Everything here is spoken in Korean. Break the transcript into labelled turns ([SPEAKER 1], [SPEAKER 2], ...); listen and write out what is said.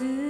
[SPEAKER 1] 그